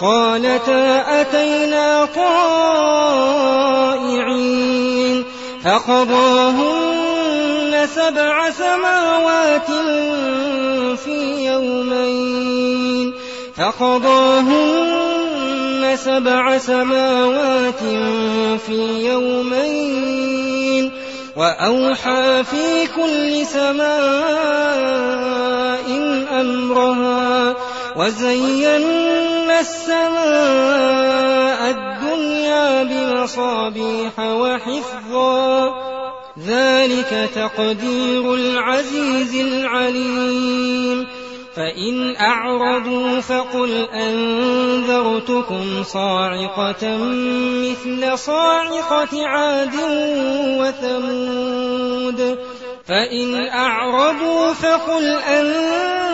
قالتا أتينا طائعين فقضاهن سبع سماوات في يومين فقضاهن سبع سماوات في يومين وأوحى في كل سماء أمرها وزينا السماء الدنيا بمصابيح وحفظا. ذلك تقدير العزيز العليم. فإن أعرضوا فقل أنذرتكم صاعقة مثل صاعقة عاد وثمود. فإن أعرضوا فقل أنذرتكم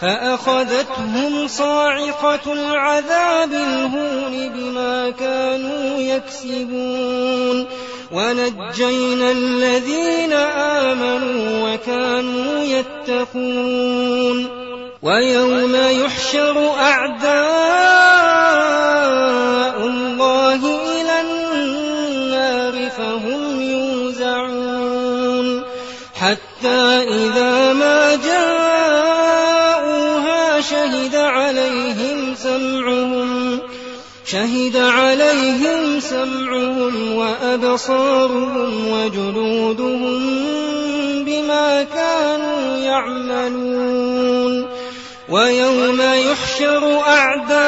فأخذتهم صاعقة العذاب الهون بما كانوا يكسبون ونجينا الذين آمنوا وكانوا يتقون ويوم يحشر أعداء وأبصارهم وجلودهم بما كانوا يعملون ويوم يحشر أعداء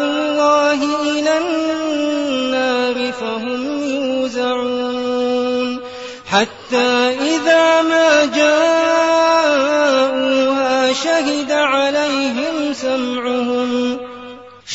الله إلى النار فهم يوزعون حتى إذا ما جاءوها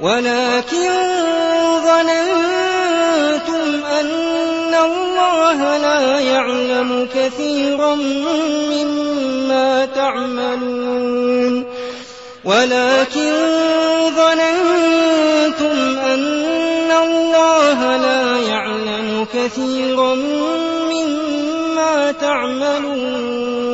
ولكن ظننتم أن الله لا يعلم كثيرا مما تعملون. ولكن ظننتم أن الله لا يعلم كثيرا مما تعملون.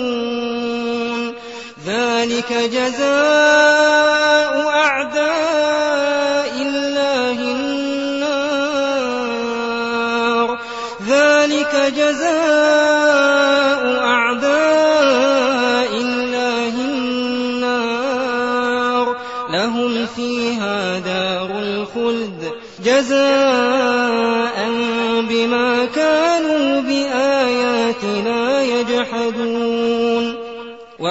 ذلك جزاء أعداء الله النار. ذلك جزاء أعداء الله النار. لهم فيها دار الخلد. جزاء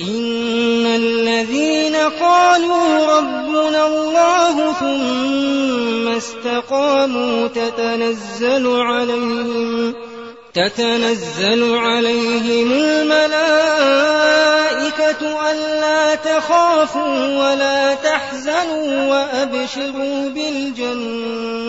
إن الذين قالوا ربنا الله ثم استقاموا تتنزل عليهم تتنزل عليهم الملائكة ألا تخافوا ولا تحزنوا وأبشروا بالجنة.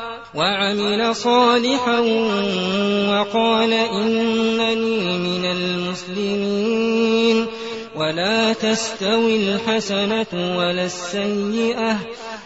وعمل صالحا وقال إنني من المسلمين. ولا تستوي الحسنة ولا السيئة.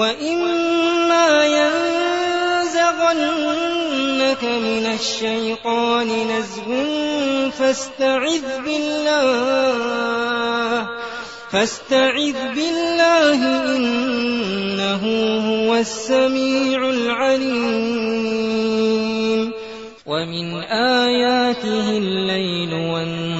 وإما ينزغنك من الشيطان نزغ فاستعذ بالله فاستعذ بالله إنه هو السميع العليم ومن آياته الليل والنهار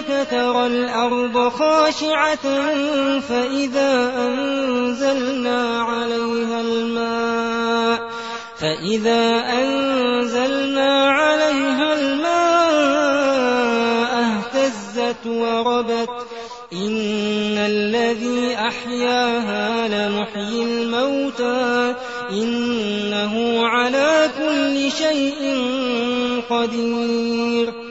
أنك ترى الأرض خاشعة فإذا أنزلنا عليها الماء فإذا أنزلنا عليها الماء اهتزت وربت إن الذي أحياها لمحيي الموتى إنه على كل شيء قدير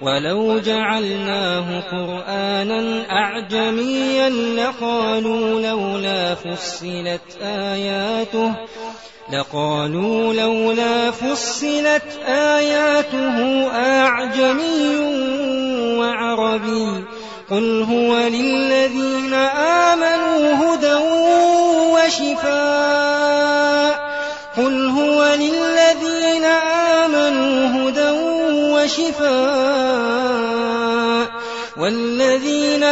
ولو جعلناه قرآنا أعجميا لقالوا لولا فصلت آياته لقالوا لولا فصلت آياته أعجمي وعربي قل هو للذين آمنوا هدى وشفاء قل هو للذين آمنوا هدى وشفاء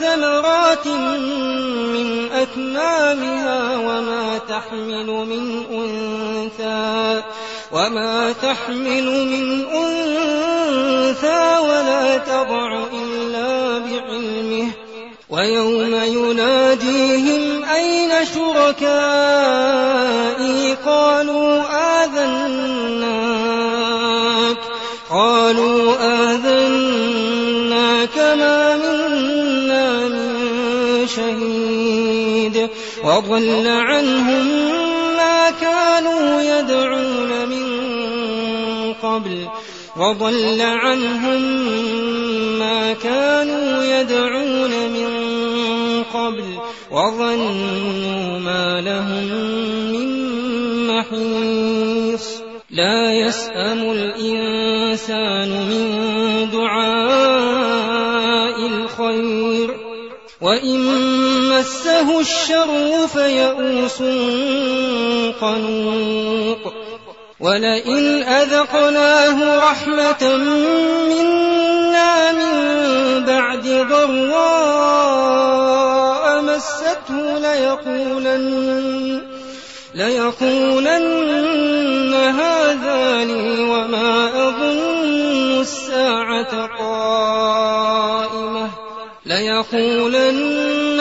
ثمرات من أكمامها وما تحمل من أنثى وما تحمل من أنثى ولا تضع إلا بعلمه ويوم يناديهم أين شركائي قالوا آذناك وضل عنهم ما كانوا يدعون من قبل وضل عنهم ما كانوا يدعون من قبل وظنوا ما لهم من محيص. لا يسأم الإنسان من دعاء الخير. وإن مسه الشر فيئوس قنوط. ولئن أذقناه رحمة منا من بعد ضراء مسته ليقولن ليقولن هذا لي وما أظن الساعة قائمة. ليقولن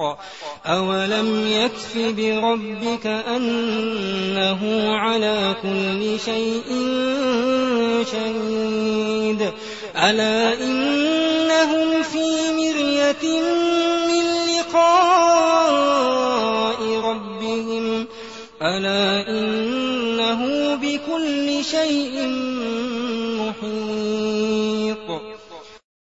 الحق. أولم يكف بربك أنه على كل شيء شهيد. ألا إنهم في مرية